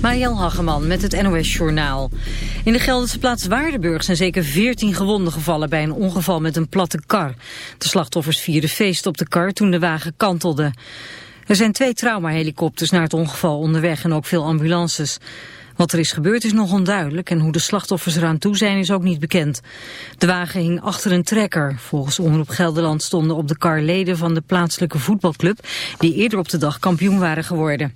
Mariel Hageman met het NOS Journaal. In de Gelderse plaats Waardenburg zijn zeker 14 gewonden gevallen bij een ongeval met een platte kar. De slachtoffers vierden feest op de kar toen de wagen kantelde. Er zijn twee traumahelikopters naar het ongeval onderweg en ook veel ambulances. Wat er is gebeurd is nog onduidelijk en hoe de slachtoffers eraan toe zijn is ook niet bekend. De wagen hing achter een trekker. Volgens Omroep Gelderland stonden op de kar leden van de plaatselijke voetbalclub die eerder op de dag kampioen waren geworden.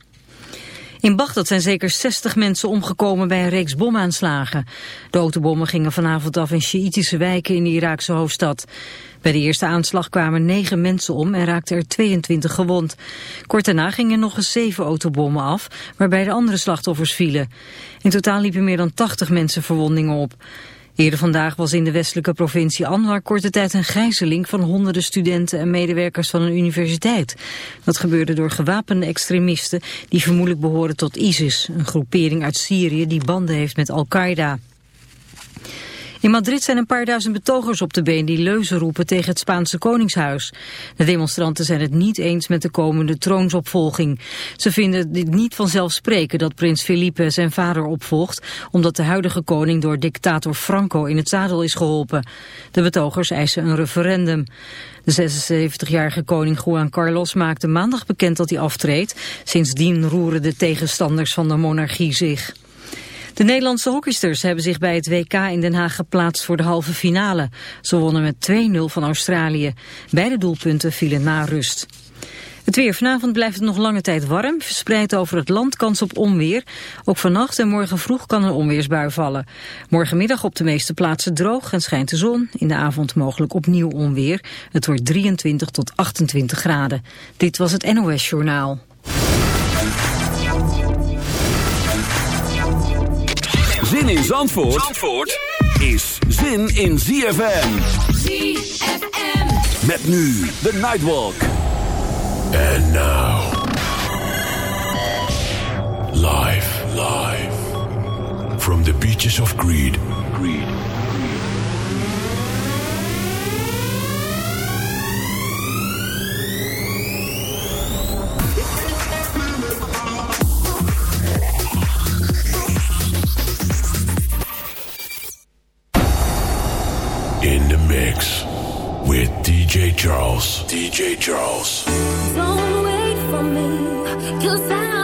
In Bagdad zijn zeker 60 mensen omgekomen bij een reeks bomaanslagen. De autobommen gingen vanavond af in Sjiitische wijken in de Iraakse hoofdstad. Bij de eerste aanslag kwamen 9 mensen om en raakten er 22 gewond. Kort daarna gingen nog eens 7 autobommen af, waarbij de andere slachtoffers vielen. In totaal liepen meer dan 80 mensen verwondingen op. Eerder vandaag was in de westelijke provincie Anwar korte tijd een gijzeling van honderden studenten en medewerkers van een universiteit. Dat gebeurde door gewapende extremisten die vermoedelijk behoren tot ISIS, een groepering uit Syrië die banden heeft met Al-Qaeda. In Madrid zijn een paar duizend betogers op de been die leuzen roepen tegen het Spaanse koningshuis. De demonstranten zijn het niet eens met de komende troonsopvolging. Ze vinden dit niet vanzelfsprekend dat prins Felipe zijn vader opvolgt, omdat de huidige koning door dictator Franco in het zadel is geholpen. De betogers eisen een referendum. De 76-jarige koning Juan Carlos maakte maandag bekend dat hij aftreedt. Sindsdien roeren de tegenstanders van de monarchie zich. De Nederlandse hockeysters hebben zich bij het WK in Den Haag geplaatst voor de halve finale. Ze wonnen met 2-0 van Australië. Beide doelpunten vielen na rust. Het weer. Vanavond blijft het nog lange tijd warm. Verspreid over het land kans op onweer. Ook vannacht en morgen vroeg kan een onweersbui vallen. Morgenmiddag op de meeste plaatsen droog en schijnt de zon. In de avond mogelijk opnieuw onweer. Het wordt 23 tot 28 graden. Dit was het NOS Journaal. Zin in Zandvoort, Zandvoort is zin in ZFM. ZFM. Met nu de Nightwalk. And now. Live, live. From the beaches of greed. Greed. DJ Charles. Don't wait for me, cause I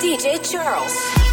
DJ Charles.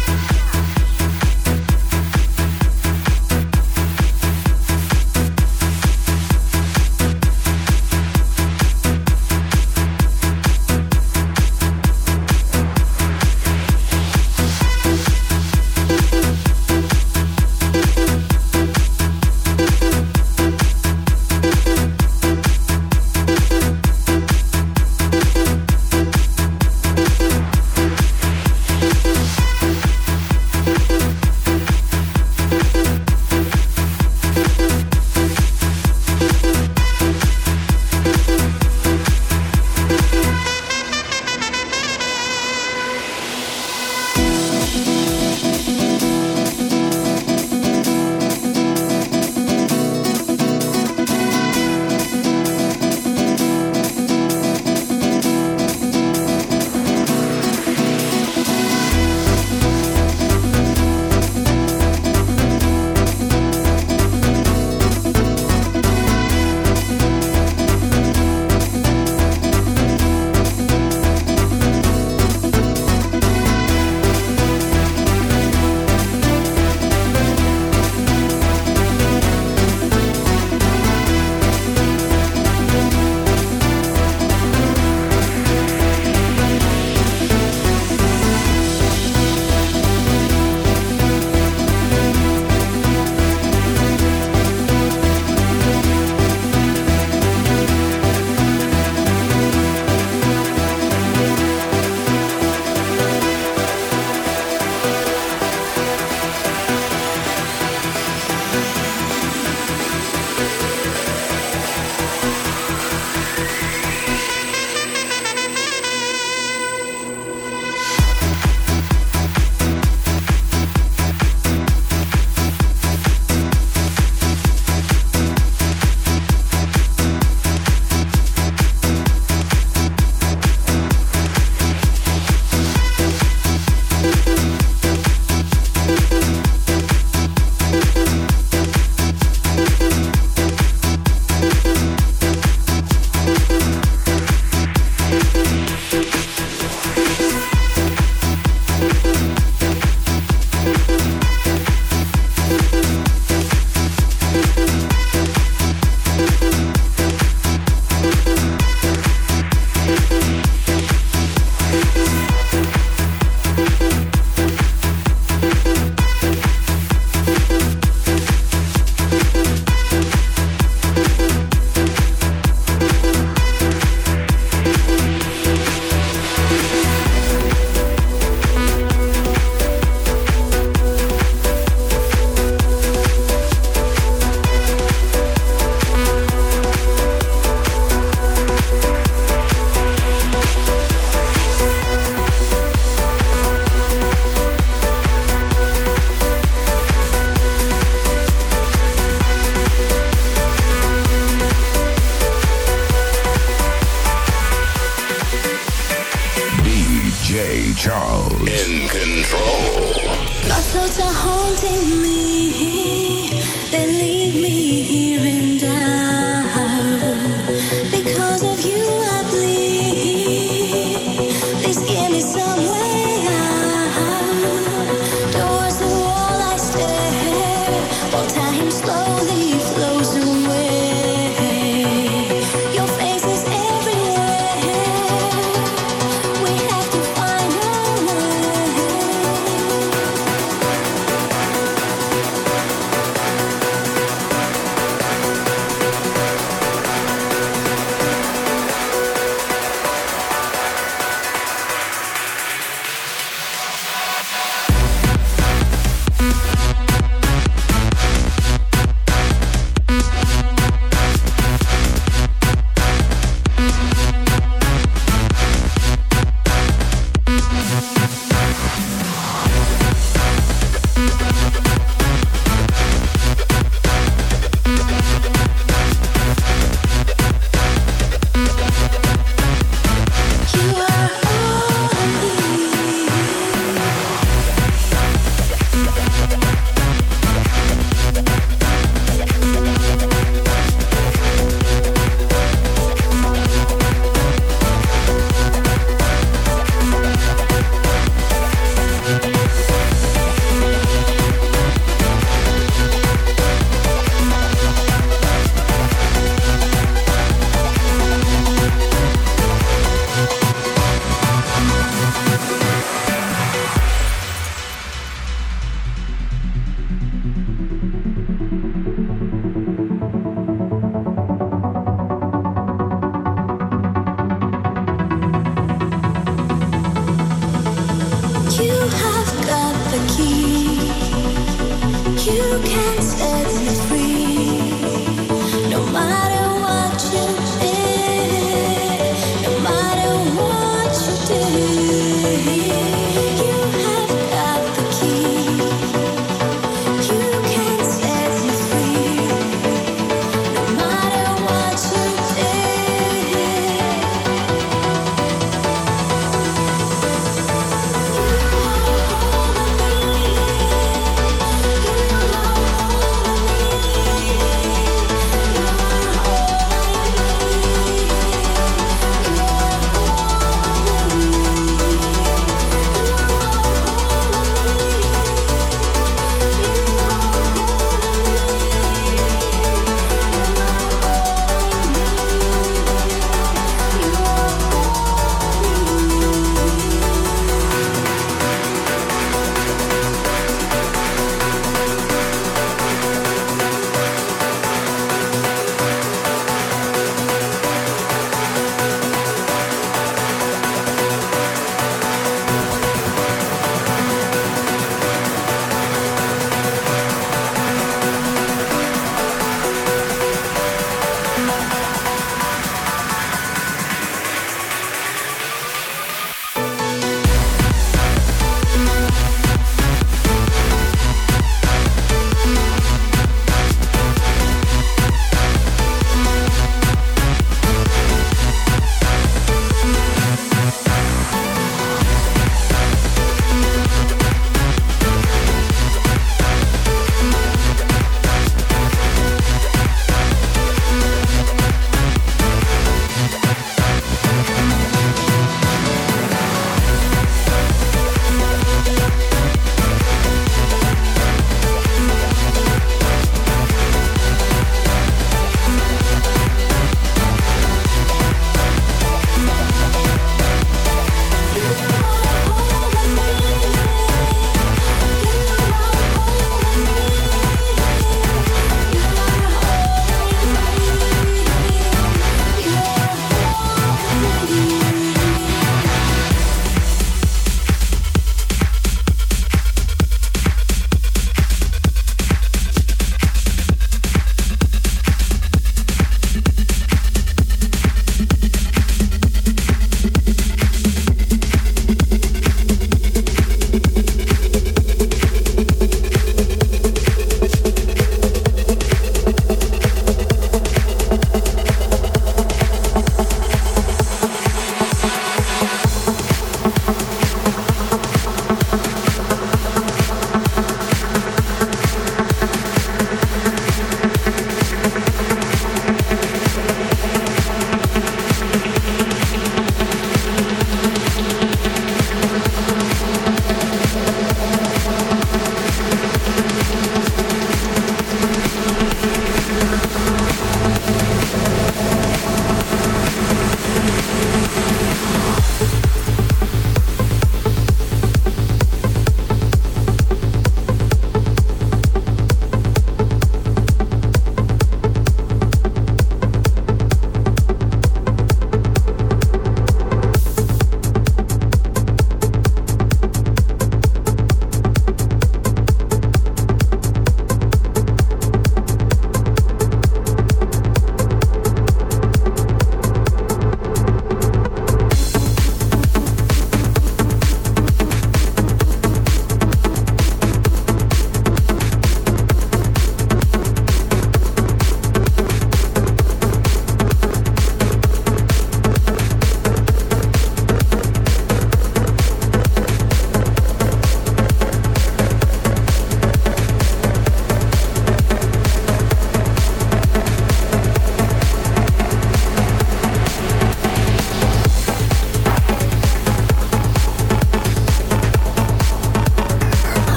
someone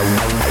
Thank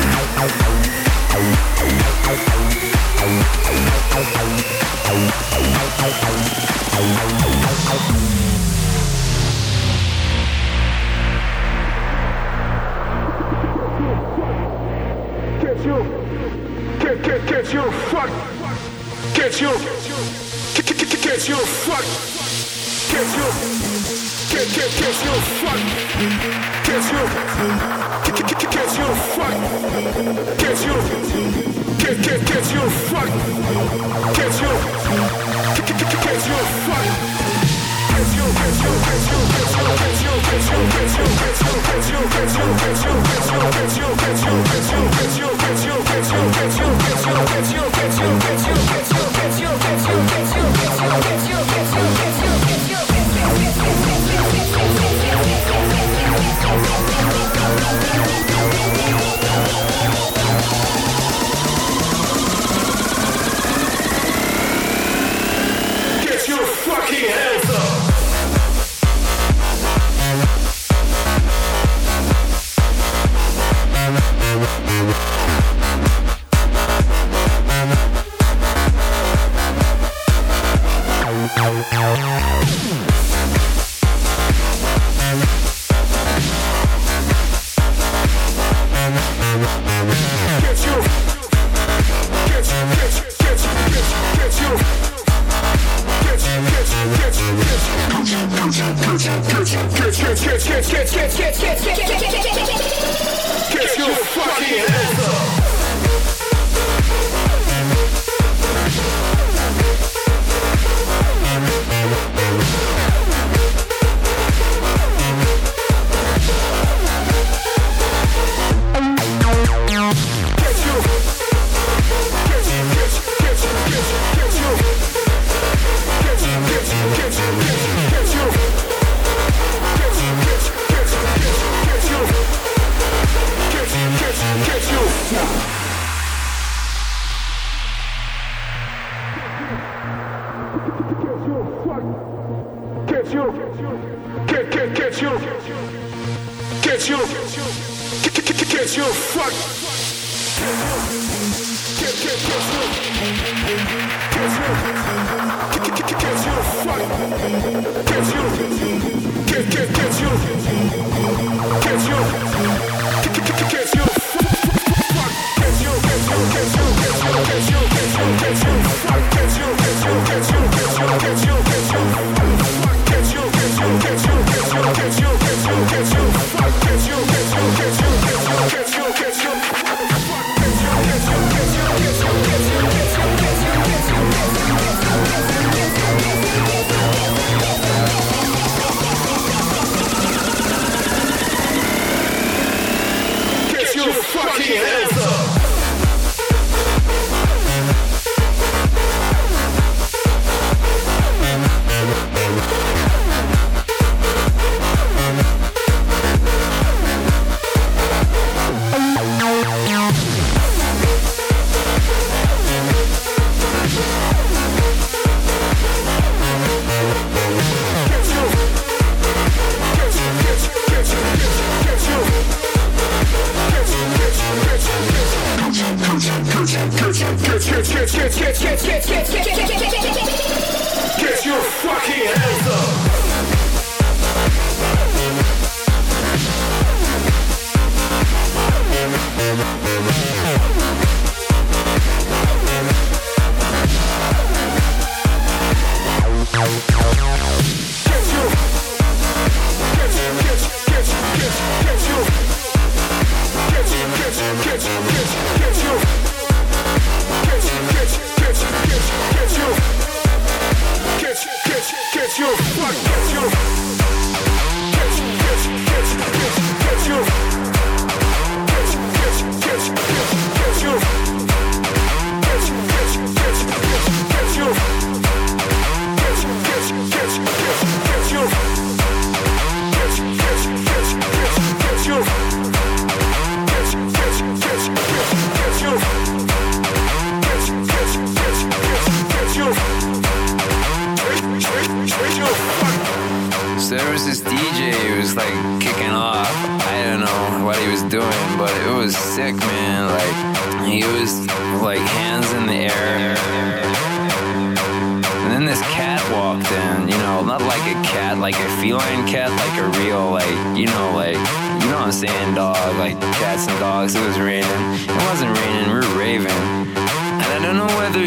kiss, kiss, kiss, kiss, kiss.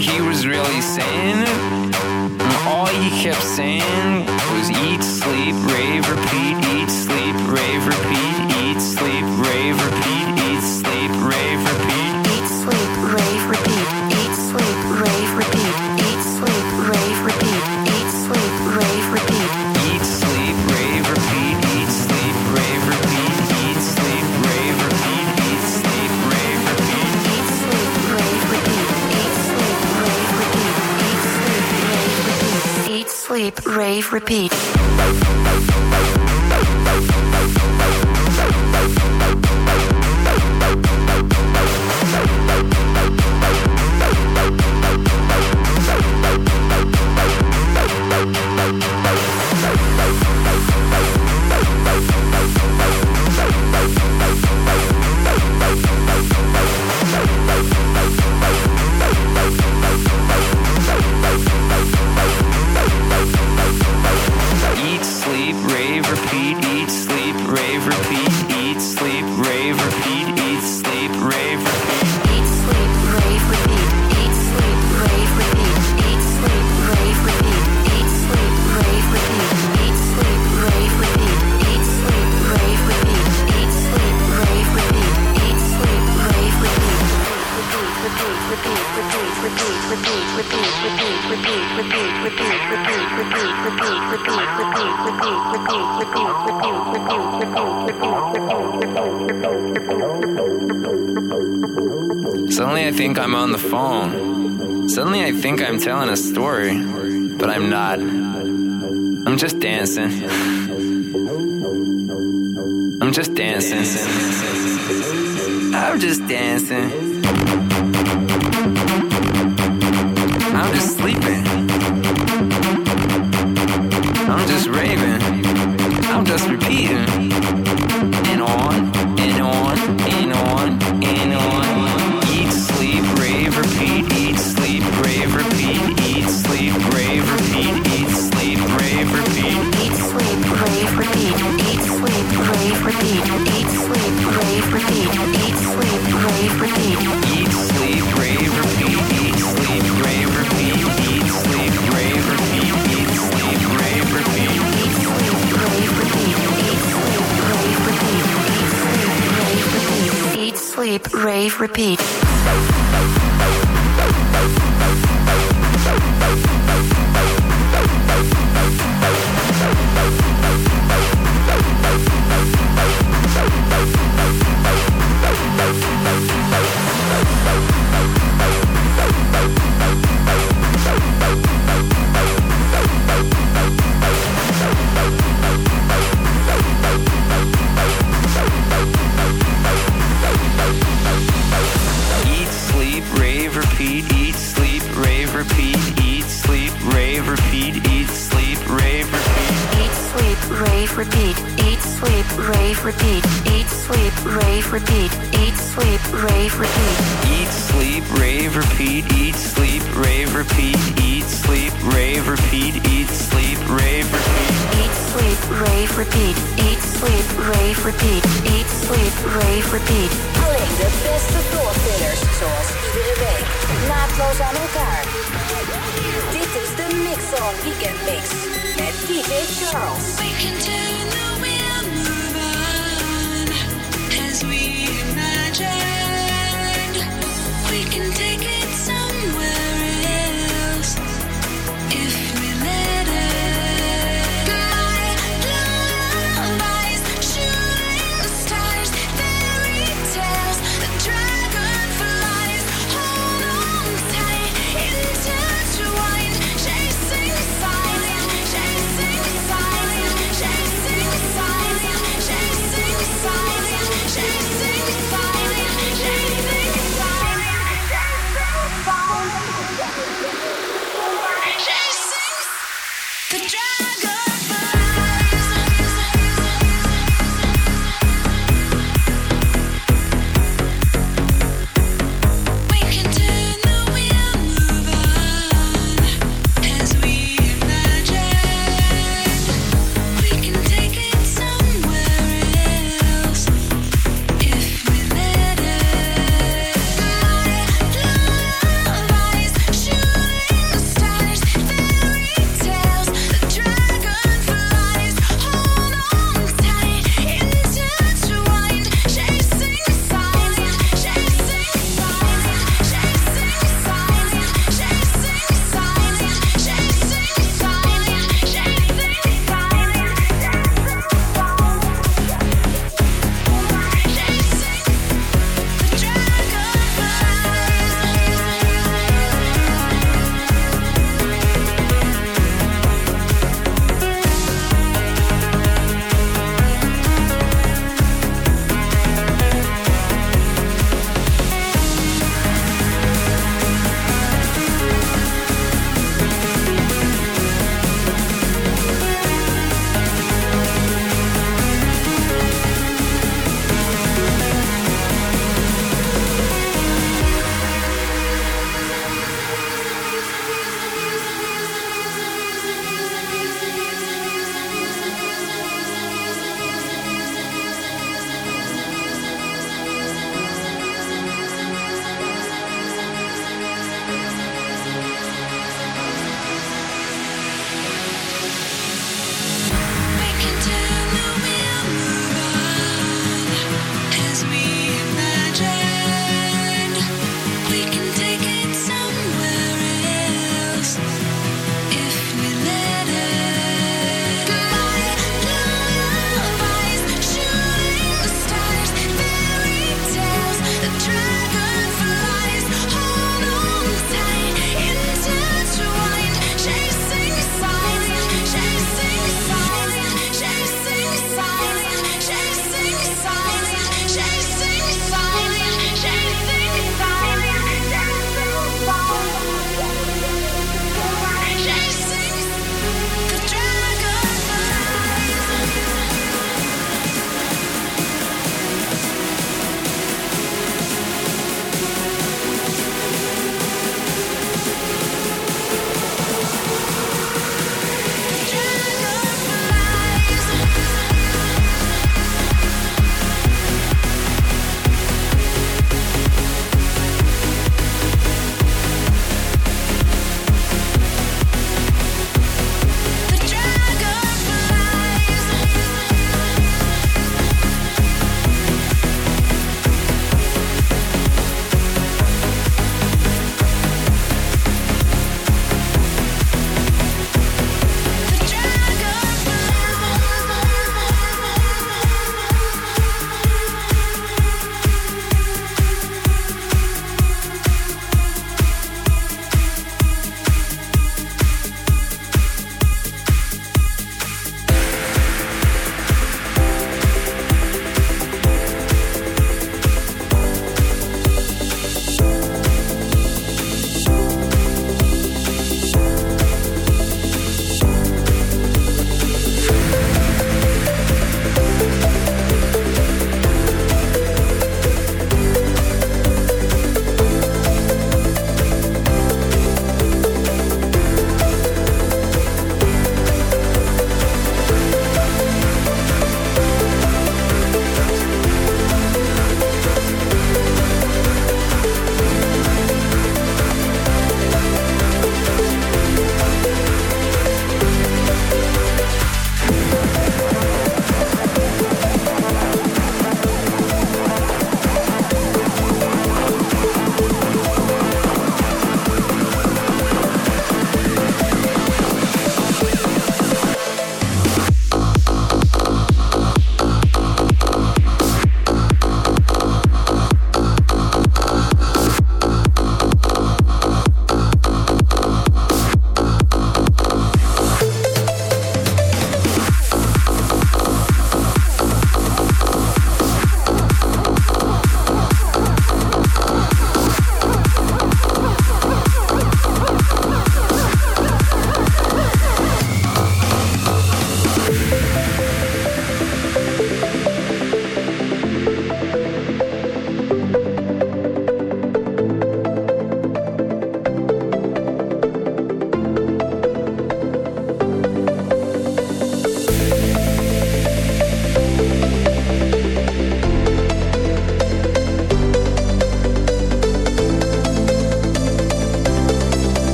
he was really saying. it. all he kept saying Rave Repeat. not. I'm just dancing. I'm just dancing. I'm just dancing. I'm just sleeping. I'm just raving. I'm just repeating. Rave Repeat.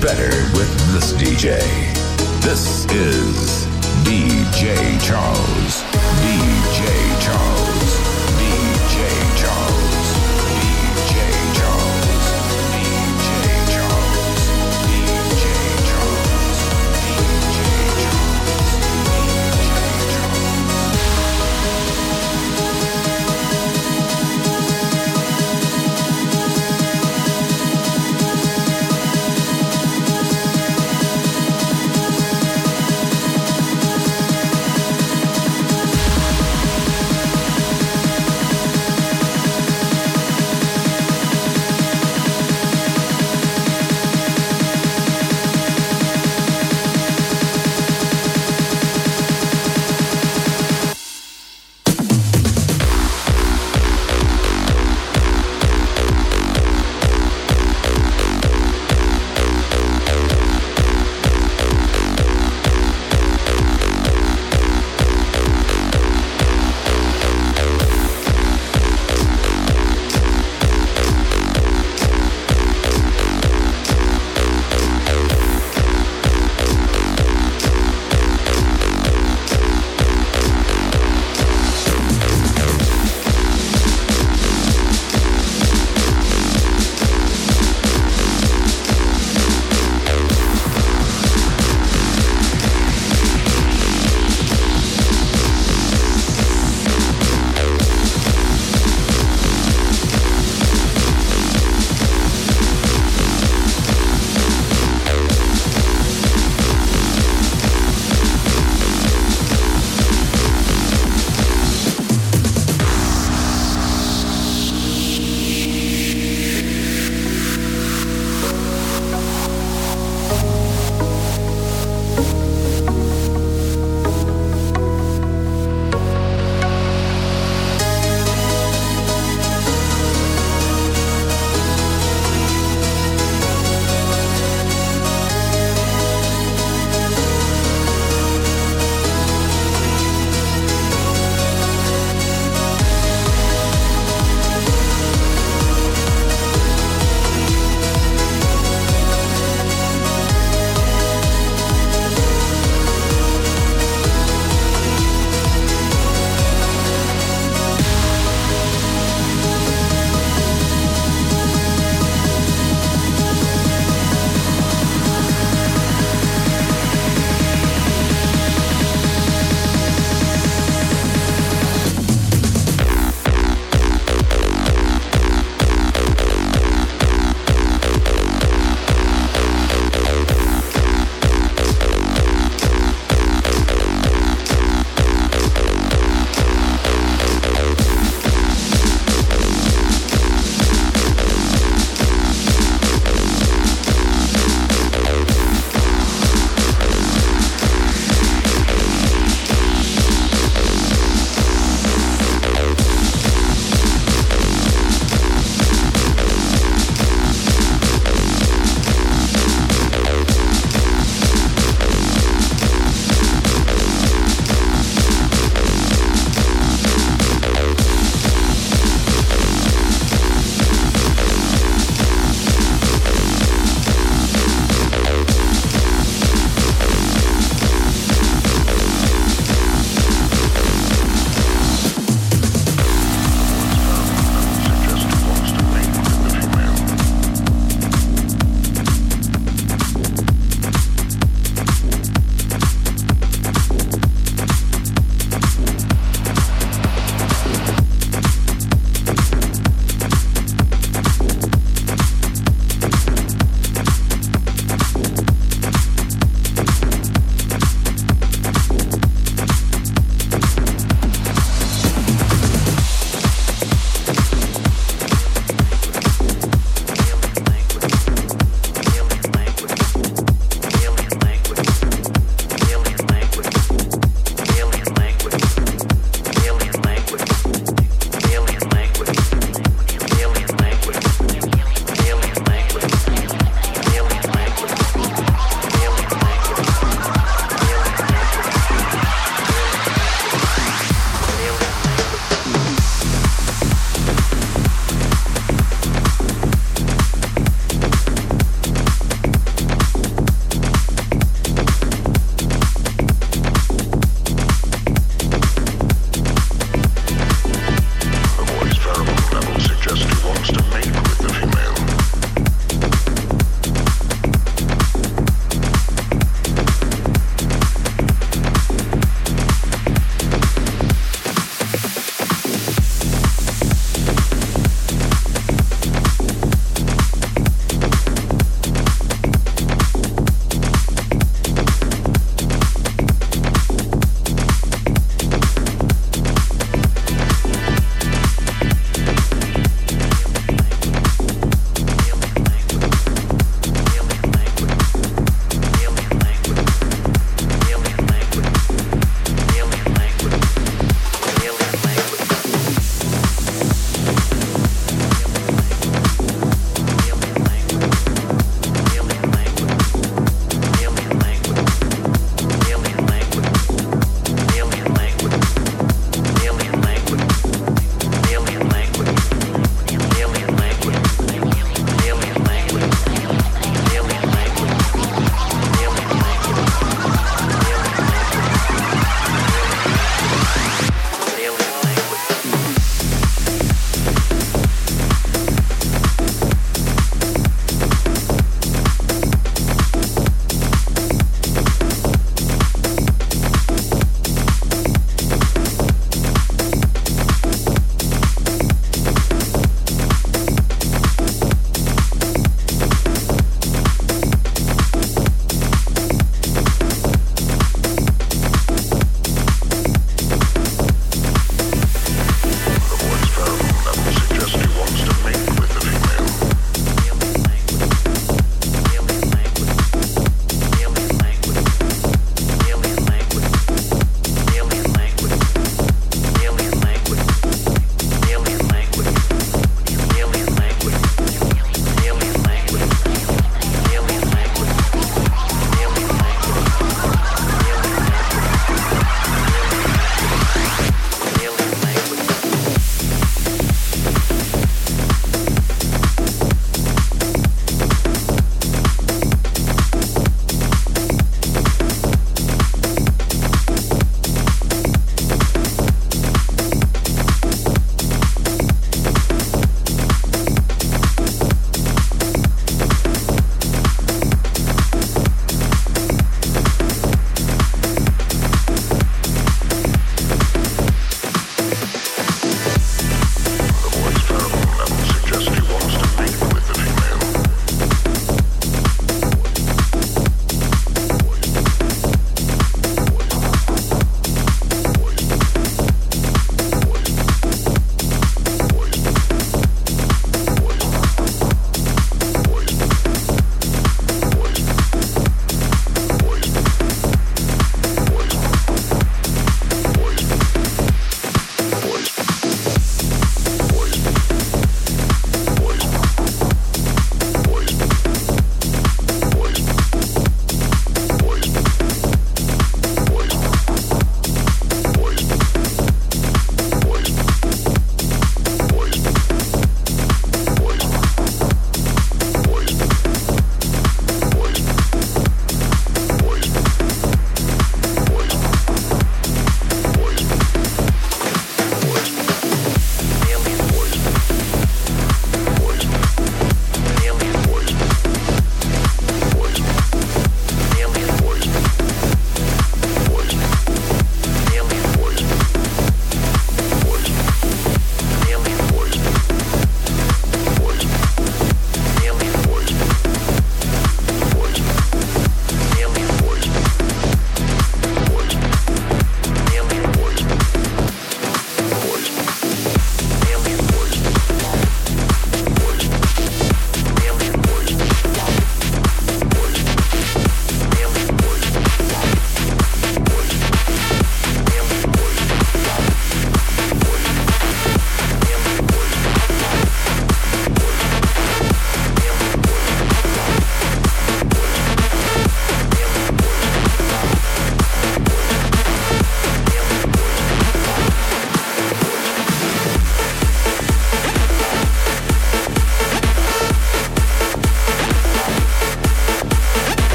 Better with this DJ. This is DJ Charles. DJ Charles.